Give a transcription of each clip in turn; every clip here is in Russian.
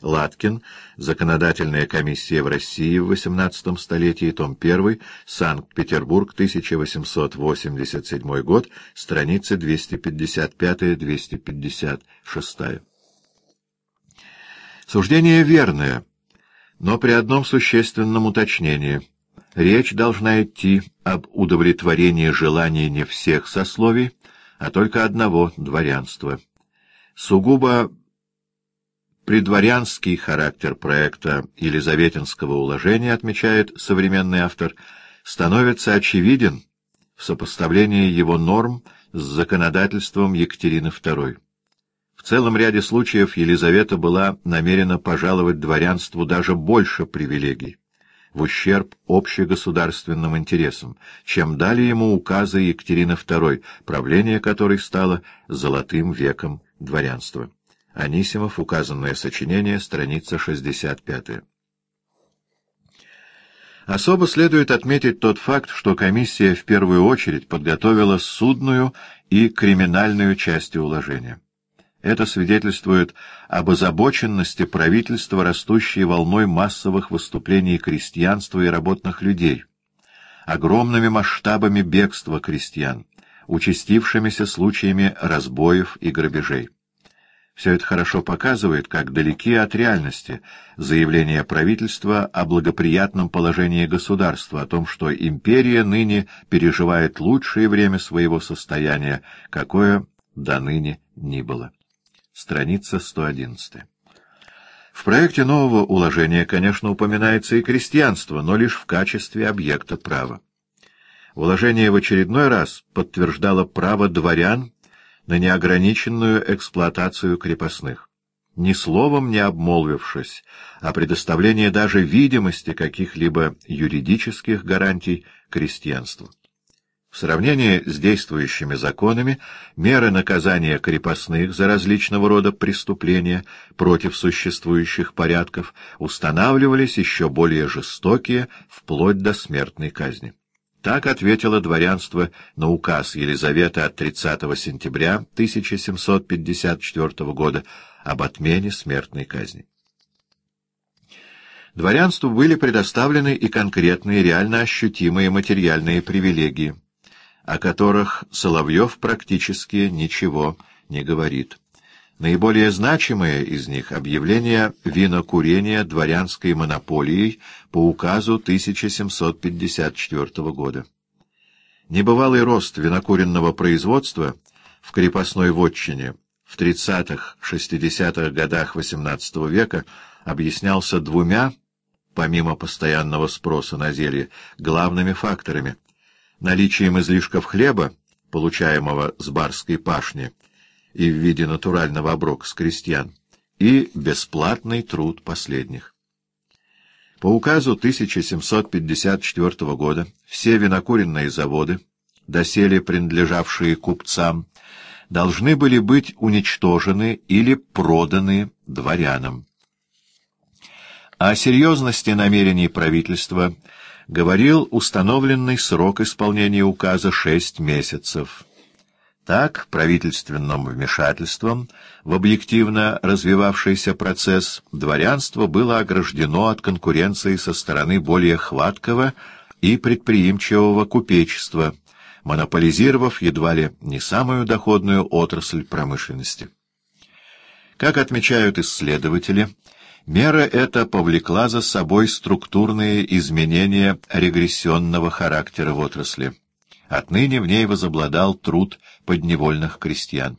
Латкин. Законодательная комиссия в России в XVIII столетии. Том 1. Санкт-Петербург. 1887 год. Страницы 255-256. Суждение верное, но при одном существенном уточнении. Речь должна идти об удовлетворении желаний не всех сословий, а только одного — дворянства. Сугубо Предворянский характер проекта Елизаветинского уложения, отмечает современный автор, становится очевиден в сопоставлении его норм с законодательством Екатерины II. В целом ряде случаев Елизавета была намерена пожаловать дворянству даже больше привилегий, в ущерб общегосударственным интересам, чем дали ему указы Екатерины II, правление которой стало «золотым веком дворянства». Анисимов, указанное сочинение, страница 65. Особо следует отметить тот факт, что комиссия в первую очередь подготовила судную и криминальную части уложения. Это свидетельствует об озабоченности правительства, растущей волной массовых выступлений крестьянства и работных людей, огромными масштабами бегства крестьян, участившимися случаями разбоев и грабежей. Все это хорошо показывает, как далеки от реальности заявления правительства о благоприятном положении государства, о том, что империя ныне переживает лучшее время своего состояния, какое до ныне ни было. Страница 111. В проекте нового уложения, конечно, упоминается и крестьянство, но лишь в качестве объекта права. Уложение в очередной раз подтверждало право дворян на неограниченную эксплуатацию крепостных, ни словом не обмолвившись о предоставлении даже видимости каких-либо юридических гарантий крестьянству. В сравнении с действующими законами меры наказания крепостных за различного рода преступления против существующих порядков устанавливались еще более жестокие, вплоть до смертной казни. Так ответило дворянство на указ Елизаветы от 30 сентября 1754 года об отмене смертной казни. Дворянству были предоставлены и конкретные реально ощутимые материальные привилегии, о которых Соловьев практически ничего не говорит. Наиболее значимое из них — объявление винокурения дворянской монополией по указу 1754 года. Небывалый рост винокуренного производства в крепостной вотчине в 30-60-х годах XVIII века объяснялся двумя, помимо постоянного спроса на зелье, главными факторами — наличием излишков хлеба, получаемого с барской пашни, и в виде натурального оброка с крестьян, и бесплатный труд последних. По указу 1754 года все винокуренные заводы, доселе принадлежавшие купцам, должны были быть уничтожены или проданы дворянам. О серьезности намерений правительства говорил установленный срок исполнения указа шесть месяцев. Так, правительственным вмешательством в объективно развивавшийся процесс дворянство было ограждено от конкуренции со стороны более хваткого и предприимчивого купечества, монополизировав едва ли не самую доходную отрасль промышленности. Как отмечают исследователи, мера эта повлекла за собой структурные изменения регрессионного характера в отрасли. Отныне в ней возобладал труд подневольных крестьян.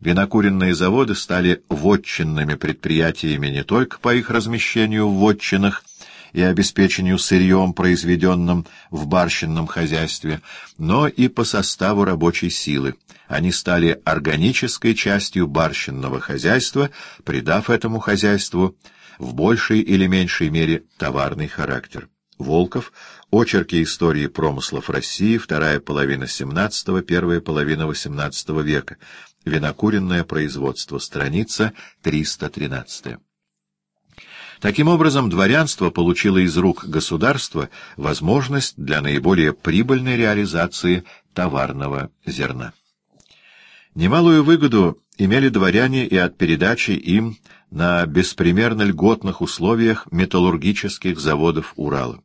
Винокуренные заводы стали вотчинными предприятиями не только по их размещению в вотчинах и обеспечению сырьем, произведенным в барщинном хозяйстве, но и по составу рабочей силы. Они стали органической частью барщинного хозяйства, придав этому хозяйству в большей или меньшей мере товарный характер. Волков. Очерки истории промыслов России. Вторая половина XVII, первая половина XVIII века. Винокуренное производство. Страница 313. Таким образом, дворянство получило из рук государства возможность для наиболее прибыльной реализации товарного зерна. Немалую выгоду имели дворяне и от передачи им на беспримерно льготных условиях металлургических заводов Урала.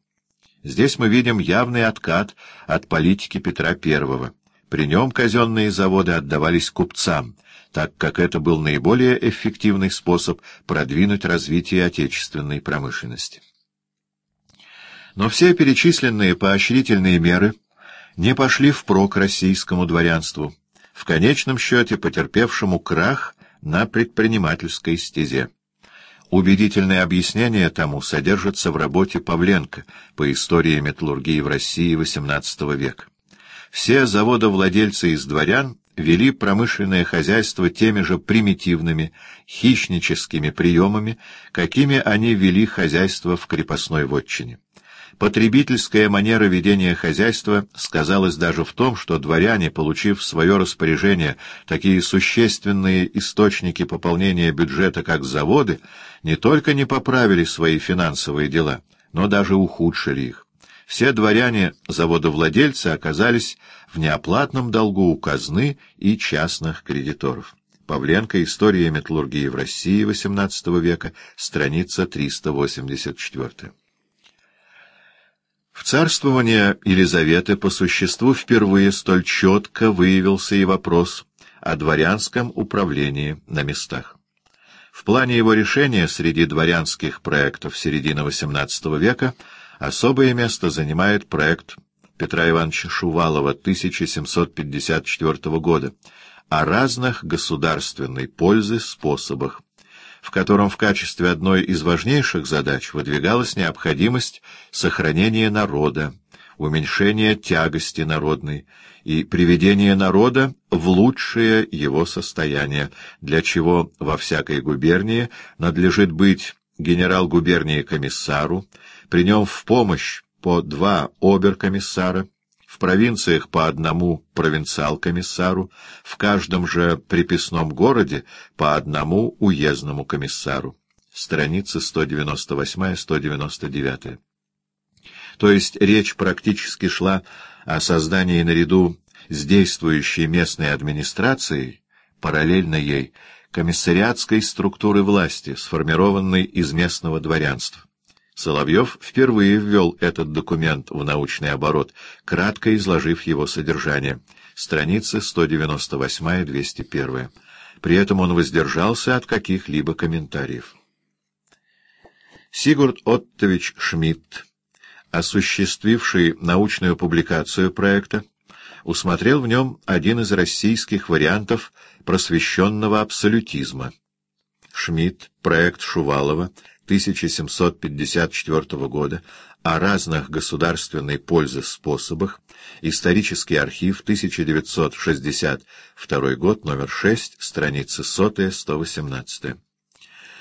Здесь мы видим явный откат от политики Петра I. При нем казенные заводы отдавались купцам, так как это был наиболее эффективный способ продвинуть развитие отечественной промышленности. Но все перечисленные поощрительные меры не пошли впрок российскому дворянству, в конечном счете потерпевшему крах на предпринимательской стезе. Убедительное объяснение тому содержится в работе Павленко по истории металлургии в России XVIII века. Все заводовладельцы из дворян вели промышленное хозяйство теми же примитивными, хищническими приемами, какими они вели хозяйство в крепостной вотчине. Потребительская манера ведения хозяйства сказалась даже в том, что дворяне, получив в свое распоряжение такие существенные источники пополнения бюджета, как заводы, не только не поправили свои финансовые дела, но даже ухудшили их. Все дворяне-заводовладельцы оказались в неоплатном долгу у казны и частных кредиторов. Павленко. История металлургии в России XVIII века. Страница 384. В царствование Елизаветы по существу впервые столь четко выявился и вопрос о дворянском управлении на местах. В плане его решения среди дворянских проектов середины XVIII века особое место занимает проект Петра Ивановича Шувалова 1754 года о разных государственной пользы способах, в котором в качестве одной из важнейших задач выдвигалась необходимость сохранения народа, уменьшения тягости народной и приведения народа в лучшее его состояние, для чего во всякой губернии надлежит быть генерал-губернии комиссару, при нем в помощь по два оберкомиссара, в провинциях по одному провинциал-комиссару, в каждом же приписном городе по одному уездному комиссару. Страницы 198-199. То есть речь практически шла о создании наряду с действующей местной администрацией, параллельно ей, комиссариатской структуры власти, сформированной из местного дворянства. Соловьев впервые ввел этот документ в научный оборот, кратко изложив его содержание. Страницы 198-201. При этом он воздержался от каких-либо комментариев. Сигурд Оттович Шмидт, осуществивший научную публикацию проекта, усмотрел в нем один из российских вариантов просвещенного абсолютизма. Шмидт, проект Шувалова, 1754 года о разных государственной пользы способах, исторический архив, 1962 год, номер 6, страницы 100-118.